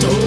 と